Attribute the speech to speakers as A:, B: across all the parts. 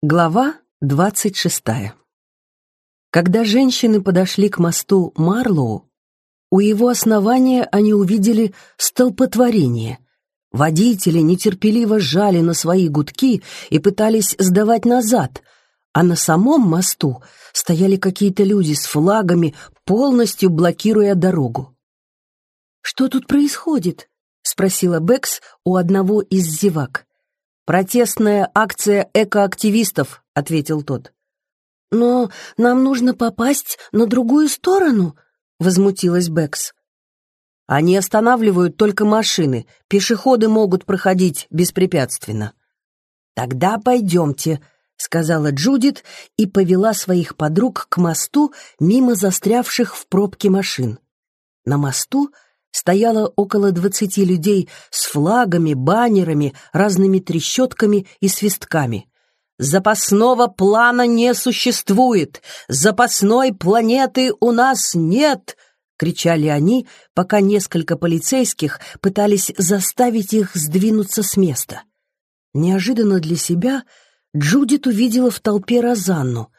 A: Глава двадцать шестая. Когда женщины подошли к мосту Марлоу, у его основания они увидели столпотворение. Водители нетерпеливо сжали на свои гудки и пытались сдавать назад, а на самом мосту стояли какие-то люди с флагами, полностью блокируя дорогу. «Что тут происходит?» — спросила Бэкс у одного из зевак. «Протестная акция экоактивистов», — ответил тот. «Но нам нужно попасть на другую сторону», — возмутилась Бэкс. «Они останавливают только машины, пешеходы могут проходить беспрепятственно». «Тогда пойдемте», — сказала Джудит и повела своих подруг к мосту мимо застрявших в пробке машин. На мосту — стояло около двадцати людей с флагами, баннерами, разными трещотками и свистками. «Запасного плана не существует! Запасной планеты у нас нет!» — кричали они, пока несколько полицейских пытались заставить их сдвинуться с места. Неожиданно для себя Джудит увидела в толпе Розанну —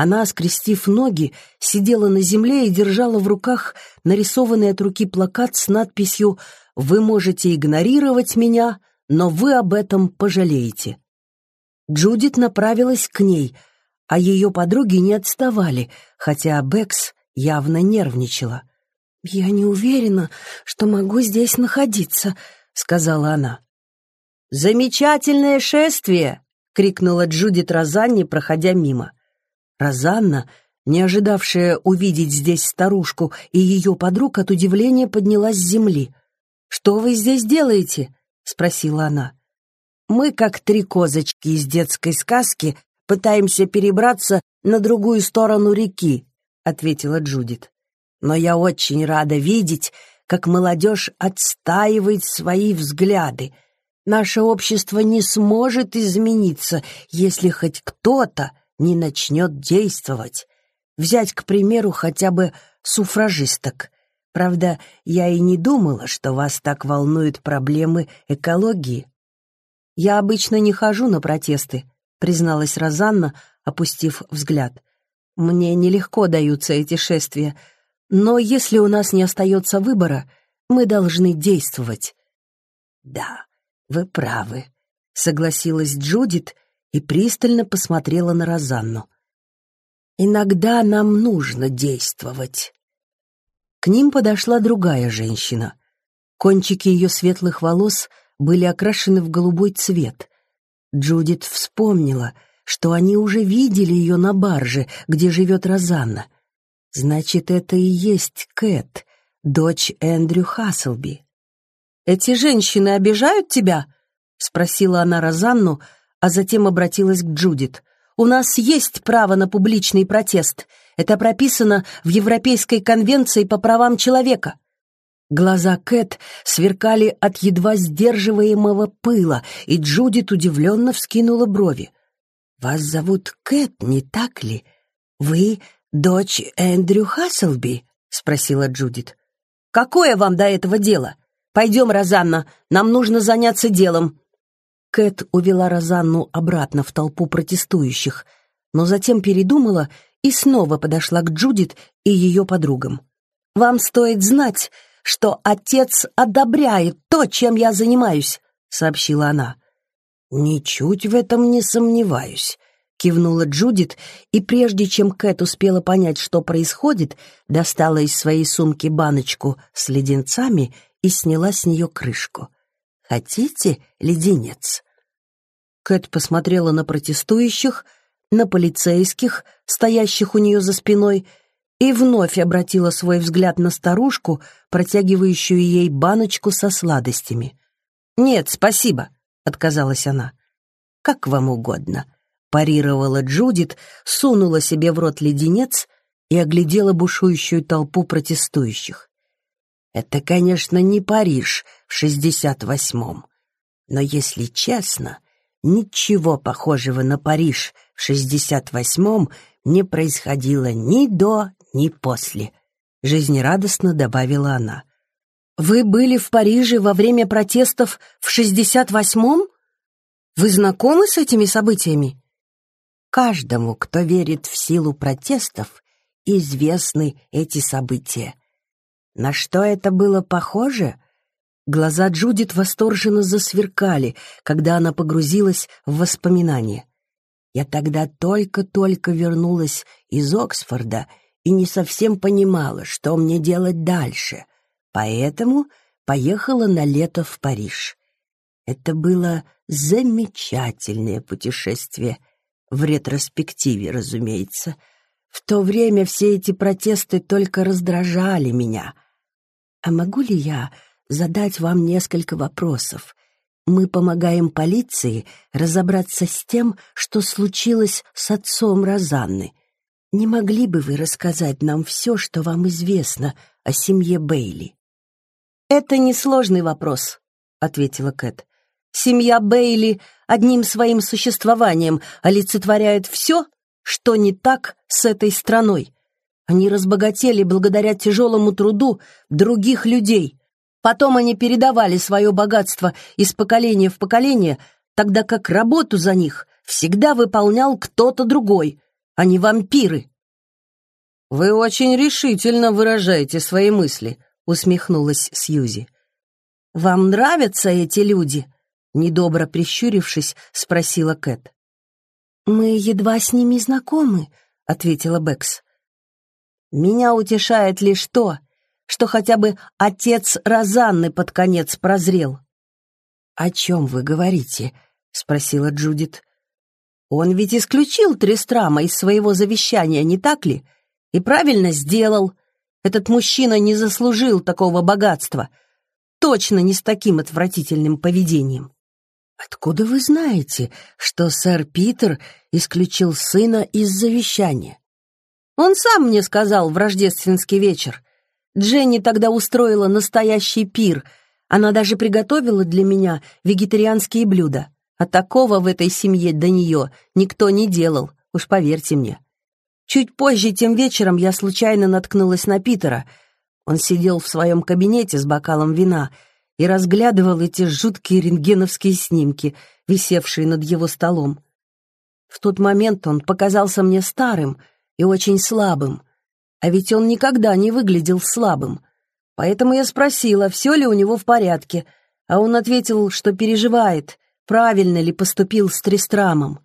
A: она, скрестив ноги, сидела на земле и держала в руках нарисованный от руки плакат с надписью «Вы можете игнорировать меня, но вы об этом пожалеете». Джудит направилась к ней, а ее подруги не отставали, хотя Бэкс явно нервничала. «Я не уверена, что могу здесь находиться», — сказала она. «Замечательное шествие!» — крикнула Джудит Розанни, проходя мимо. Розанна, не ожидавшая увидеть здесь старушку и ее подруг, от удивления поднялась с земли. «Что вы здесь делаете?» — спросила она. «Мы, как три козочки из детской сказки, пытаемся перебраться на другую сторону реки», — ответила Джудит. «Но я очень рада видеть, как молодежь отстаивает свои взгляды. Наше общество не сможет измениться, если хоть кто-то не начнет действовать. Взять, к примеру, хотя бы суфражисток. Правда, я и не думала, что вас так волнуют проблемы экологии. Я обычно не хожу на протесты, призналась Розанна, опустив взгляд. Мне нелегко даются эти шествия, но если у нас не остается выбора, мы должны действовать. Да, вы правы, согласилась Джудит и пристально посмотрела на Розанну. «Иногда нам нужно действовать». К ним подошла другая женщина. Кончики ее светлых волос были окрашены в голубой цвет. Джудит вспомнила, что они уже видели ее на барже, где живет Розанна. Значит, это и есть Кэт, дочь Эндрю Хасселби. «Эти женщины обижают тебя?» — спросила она Розанну, — а затем обратилась к Джудит. «У нас есть право на публичный протест. Это прописано в Европейской конвенции по правам человека». Глаза Кэт сверкали от едва сдерживаемого пыла, и Джудит удивленно вскинула брови. «Вас зовут Кэт, не так ли? Вы дочь Эндрю Хасселби?» — спросила Джудит. «Какое вам до этого дело? Пойдем, Розанна, нам нужно заняться делом», Кэт увела Розанну обратно в толпу протестующих, но затем передумала и снова подошла к Джудит и ее подругам. «Вам стоит знать, что отец одобряет то, чем я занимаюсь», — сообщила она. «Ничуть в этом не сомневаюсь», — кивнула Джудит, и прежде чем Кэт успела понять, что происходит, достала из своей сумки баночку с леденцами и сняла с нее крышку. «Хотите леденец?» Кэт посмотрела на протестующих, на полицейских, стоящих у нее за спиной, и вновь обратила свой взгляд на старушку, протягивающую ей баночку со сладостями. «Нет, спасибо», — отказалась она. «Как вам угодно», — парировала Джудит, сунула себе в рот леденец и оглядела бушующую толпу протестующих. «Это, конечно, не Париж в шестьдесят восьмом, но, если честно, Ничего похожего на Париж в 68-м не происходило ни до, ни после, жизнерадостно добавила она. Вы были в Париже во время протестов в 68-м? Вы знакомы с этими событиями? Каждому, кто верит в силу протестов, известны эти события. На что это было похоже? Глаза Джудит восторженно засверкали, когда она погрузилась в воспоминания. Я тогда только-только вернулась из Оксфорда и не совсем понимала, что мне делать дальше, поэтому поехала на лето в Париж. Это было замечательное путешествие, в ретроспективе, разумеется. В то время все эти протесты только раздражали меня. А могу ли я задать вам несколько вопросов? Мы помогаем полиции разобраться с тем, что случилось с отцом Розанны. Не могли бы вы рассказать нам все, что вам известно о семье Бейли? «Это несложный вопрос», — ответила Кэт. «Семья Бейли одним своим существованием олицетворяет все, что не так с этой страной. Они разбогатели благодаря тяжелому труду других людей, Потом они передавали свое богатство из поколения в поколение, тогда как работу за них всегда выполнял кто-то другой, а не вампиры. «Вы очень решительно выражаете свои мысли», — усмехнулась Сьюзи. «Вам нравятся эти люди?» — недобро прищурившись, спросила Кэт. «Мы едва с ними знакомы», — ответила Бэкс. «Меня утешает лишь то, что хотя бы отец Розанны под конец прозрел. «О чем вы говорите?» — спросила Джудит. «Он ведь исключил Трестрама из своего завещания, не так ли? И правильно сделал. Этот мужчина не заслужил такого богатства. Точно не с таким отвратительным поведением». «Откуда вы знаете, что сэр Питер исключил сына из завещания?» «Он сам мне сказал в рождественский вечер. Дженни тогда устроила настоящий пир. Она даже приготовила для меня вегетарианские блюда. А такого в этой семье до нее никто не делал, уж поверьте мне. Чуть позже, тем вечером, я случайно наткнулась на Питера. Он сидел в своем кабинете с бокалом вина и разглядывал эти жуткие рентгеновские снимки, висевшие над его столом. В тот момент он показался мне старым и очень слабым — а ведь он никогда не выглядел слабым. Поэтому я спросила, все ли у него в порядке, а он ответил, что переживает, правильно ли поступил с Трестрамом.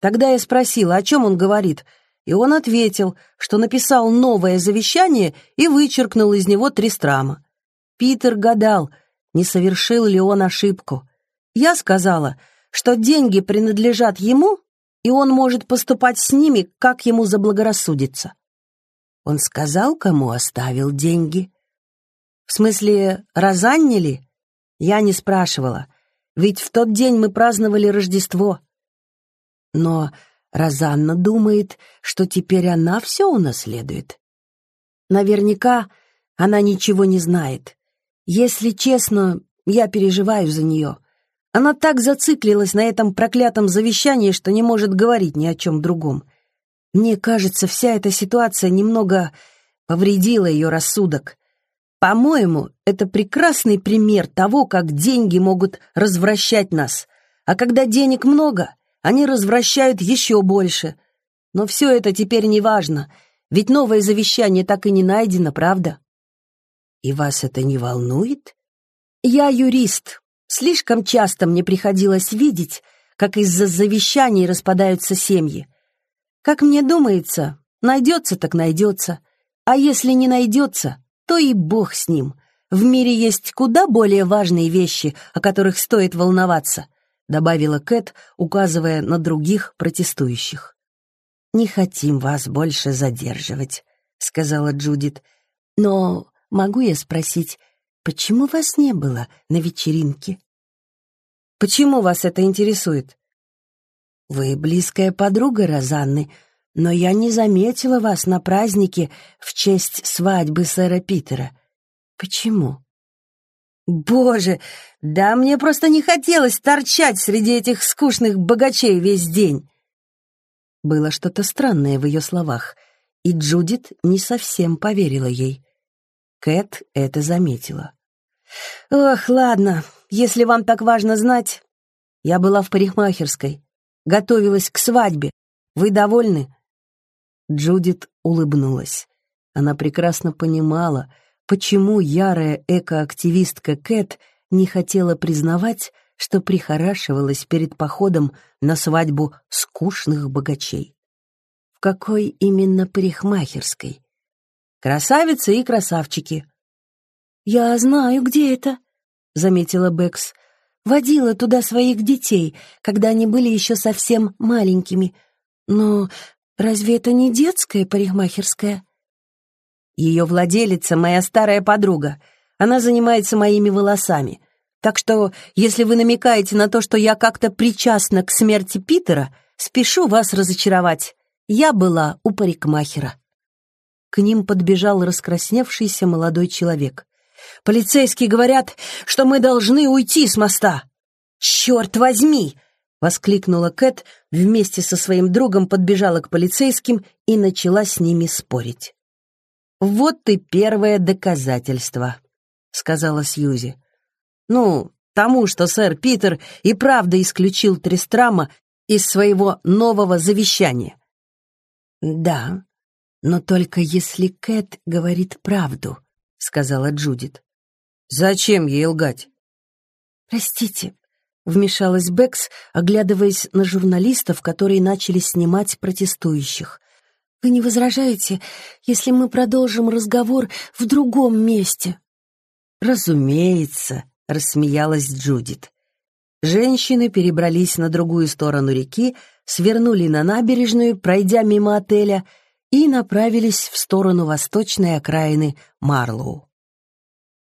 A: Тогда я спросила, о чем он говорит, и он ответил, что написал новое завещание и вычеркнул из него Трестрама. Питер гадал, не совершил ли он ошибку. Я сказала, что деньги принадлежат ему, и он может поступать с ними, как ему заблагорассудится. Он сказал, кому оставил деньги? В смысле, разаннили? Я не спрашивала, ведь в тот день мы праздновали Рождество. Но Розанна думает, что теперь она все унаследует. Наверняка она ничего не знает. Если честно, я переживаю за нее. Она так зациклилась на этом проклятом завещании, что не может говорить ни о чем другом. Мне кажется, вся эта ситуация немного повредила ее рассудок. По-моему, это прекрасный пример того, как деньги могут развращать нас. А когда денег много, они развращают еще больше. Но все это теперь не важно, ведь новое завещание так и не найдено, правда? И вас это не волнует? Я юрист. Слишком часто мне приходилось видеть, как из-за завещаний распадаются семьи. Как мне думается, найдется так найдется. А если не найдется, то и бог с ним. В мире есть куда более важные вещи, о которых стоит волноваться», добавила Кэт, указывая на других протестующих. «Не хотим вас больше задерживать», — сказала Джудит. «Но могу я спросить, почему вас не было на вечеринке?» «Почему вас это интересует?» Вы близкая подруга Розанны, но я не заметила вас на празднике в честь свадьбы сэра Питера. Почему? Боже, да мне просто не хотелось торчать среди этих скучных богачей весь день. Было что-то странное в ее словах, и Джудит не совсем поверила ей. Кэт это заметила. «Ох, ладно, если вам так важно знать, я была в парикмахерской готовилась к свадьбе. Вы довольны?» Джудит улыбнулась. Она прекрасно понимала, почему ярая экоактивистка Кэт не хотела признавать, что прихорашивалась перед походом на свадьбу скучных богачей. В какой именно парикмахерской? Красавицы и красавчики. «Я знаю, где это», — заметила Бэкс. «Водила туда своих детей, когда они были еще совсем маленькими. Но разве это не детская парикмахерская?» Ее владелица — моя старая подруга. Она занимается моими волосами. Так что, если вы намекаете на то, что я как-то причастна к смерти Питера, спешу вас разочаровать. Я была у парикмахера». К ним подбежал раскрасневшийся молодой человек. «Полицейские говорят, что мы должны уйти с моста!» «Черт возьми!» — воскликнула Кэт, вместе со своим другом подбежала к полицейским и начала с ними спорить. «Вот и первое доказательство», — сказала Сьюзи. «Ну, тому, что сэр Питер и правда исключил Тристрама из своего нового завещания». «Да, но только если Кэт говорит правду», — сказала Джудит. «Зачем ей лгать?» «Простите», — вмешалась Бэкс, оглядываясь на журналистов, которые начали снимать протестующих. «Вы не возражаете, если мы продолжим разговор в другом месте?» «Разумеется», — рассмеялась Джудит. Женщины перебрались на другую сторону реки, свернули на набережную, пройдя мимо отеля, и направились в сторону восточной окраины Марлоу.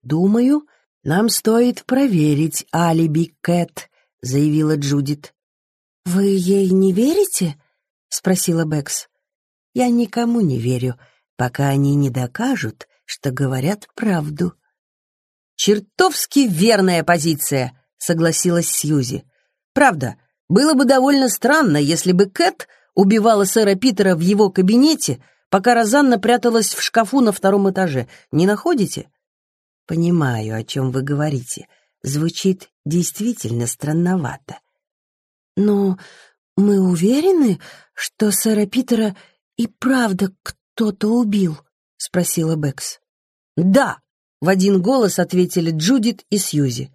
A: «Думаю, нам стоит проверить алиби Кэт», — заявила Джудит. «Вы ей не верите?» — спросила Бэкс. «Я никому не верю, пока они не докажут, что говорят правду».
B: «Чертовски верная позиция», — согласилась Сьюзи. «Правда, было бы довольно странно, если бы Кэт убивала сэра Питера в его кабинете, пока Розанна пряталась в шкафу на втором этаже. Не находите?»
A: «Понимаю, о чем вы говорите. Звучит действительно странновато». «Но мы уверены, что сэра Питера и правда кто-то убил?» — спросила Бэкс.
B: «Да!» В один голос ответили Джудит и Сьюзи.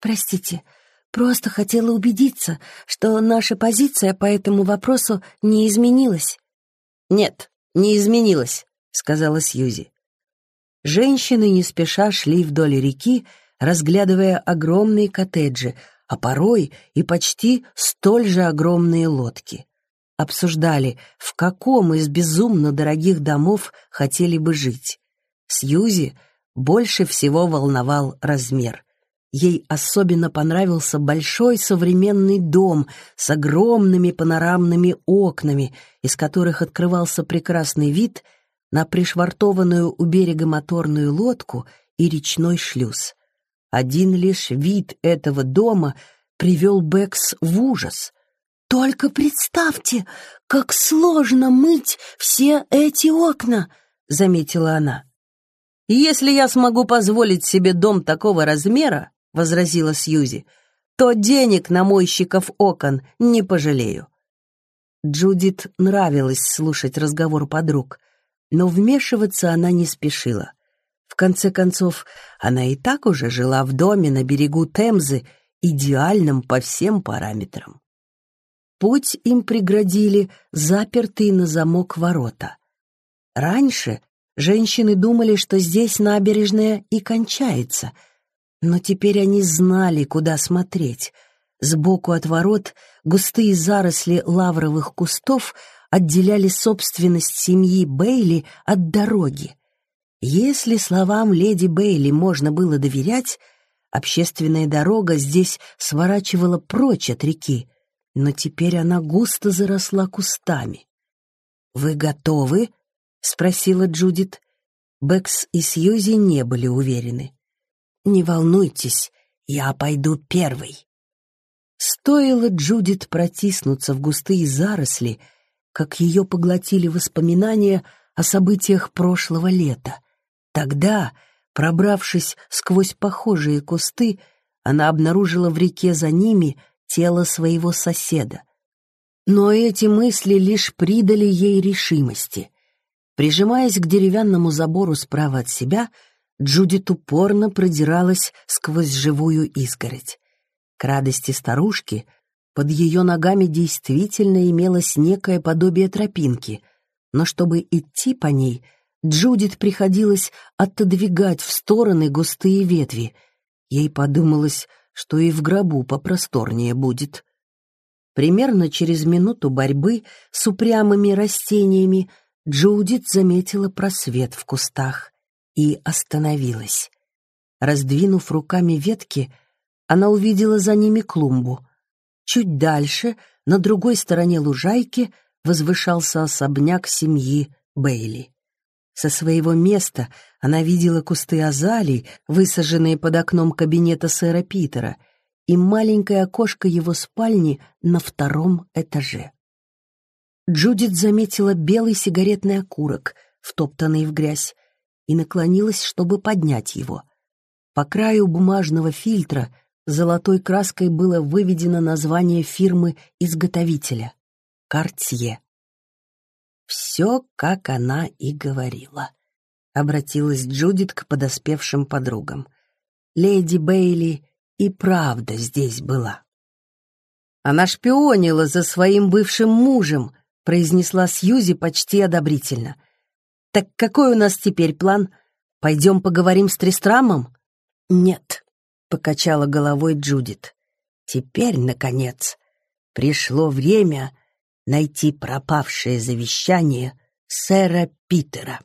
A: «Простите, просто хотела убедиться, что наша позиция по этому вопросу не изменилась».
B: «Нет, не изменилась», — сказала Сьюзи.
A: Женщины не спеша шли вдоль реки, разглядывая огромные коттеджи, а порой и почти столь же огромные лодки. Обсуждали, в каком из безумно дорогих домов хотели бы жить. Сьюзи — больше всего волновал размер. Ей особенно понравился большой современный дом с огромными панорамными окнами, из которых открывался прекрасный вид на пришвартованную у берега моторную лодку и речной шлюз. Один лишь вид этого дома привел Бэкс в ужас. «Только представьте, как сложно мыть все эти окна!» — заметила она.
B: «Если я смогу позволить себе дом такого размера, — возразила Сьюзи, — то денег на мойщиков окон не пожалею».
A: Джудит нравилось слушать разговор подруг, но вмешиваться она не спешила. В конце концов, она и так уже жила в доме на берегу Темзы, идеальном по всем параметрам. Путь им преградили запертые на замок ворота. Раньше Женщины думали, что здесь набережная и кончается, но теперь они знали, куда смотреть. Сбоку от ворот густые заросли лавровых кустов отделяли собственность семьи Бейли от дороги. Если словам леди Бейли можно было доверять, общественная дорога здесь сворачивала прочь от реки, но теперь она густо заросла кустами. «Вы готовы?» — спросила Джудит. Бэкс и Сьюзи не были уверены. «Не волнуйтесь, я пойду первой». Стоило Джудит протиснуться в густые заросли, как ее поглотили воспоминания о событиях прошлого лета. Тогда, пробравшись сквозь похожие кусты, она обнаружила в реке за ними тело своего соседа. Но эти мысли лишь придали ей решимости. Прижимаясь к деревянному забору справа от себя, Джудит упорно продиралась сквозь живую изгородь. К радости старушки под ее ногами действительно имелось некое подобие тропинки, но чтобы идти по ней, Джудит приходилось отодвигать в стороны густые ветви. Ей подумалось, что и в гробу попросторнее будет. Примерно через минуту борьбы с упрямыми растениями Джудит заметила просвет в кустах и остановилась. Раздвинув руками ветки, она увидела за ними клумбу. Чуть дальше, на другой стороне лужайки, возвышался особняк семьи Бейли. Со своего места она видела кусты азалий, высаженные под окном кабинета сэра Питера, и маленькое окошко его спальни на втором этаже. Джудит заметила белый сигаретный окурок, втоптанный в грязь, и наклонилась, чтобы поднять его. По краю бумажного фильтра золотой краской было выведено название фирмы-изготовителя — «Картье». «Все, как она и говорила», — обратилась Джудит к подоспевшим подругам. «Леди Бейли и правда здесь была». Она шпионила за своим бывшим мужем, — произнесла Сьюзи почти одобрительно. «Так какой у нас теперь план? Пойдем поговорим с Тристрамом?» «Нет», — покачала головой Джудит. «Теперь, наконец, пришло время найти пропавшее завещание сэра Питера».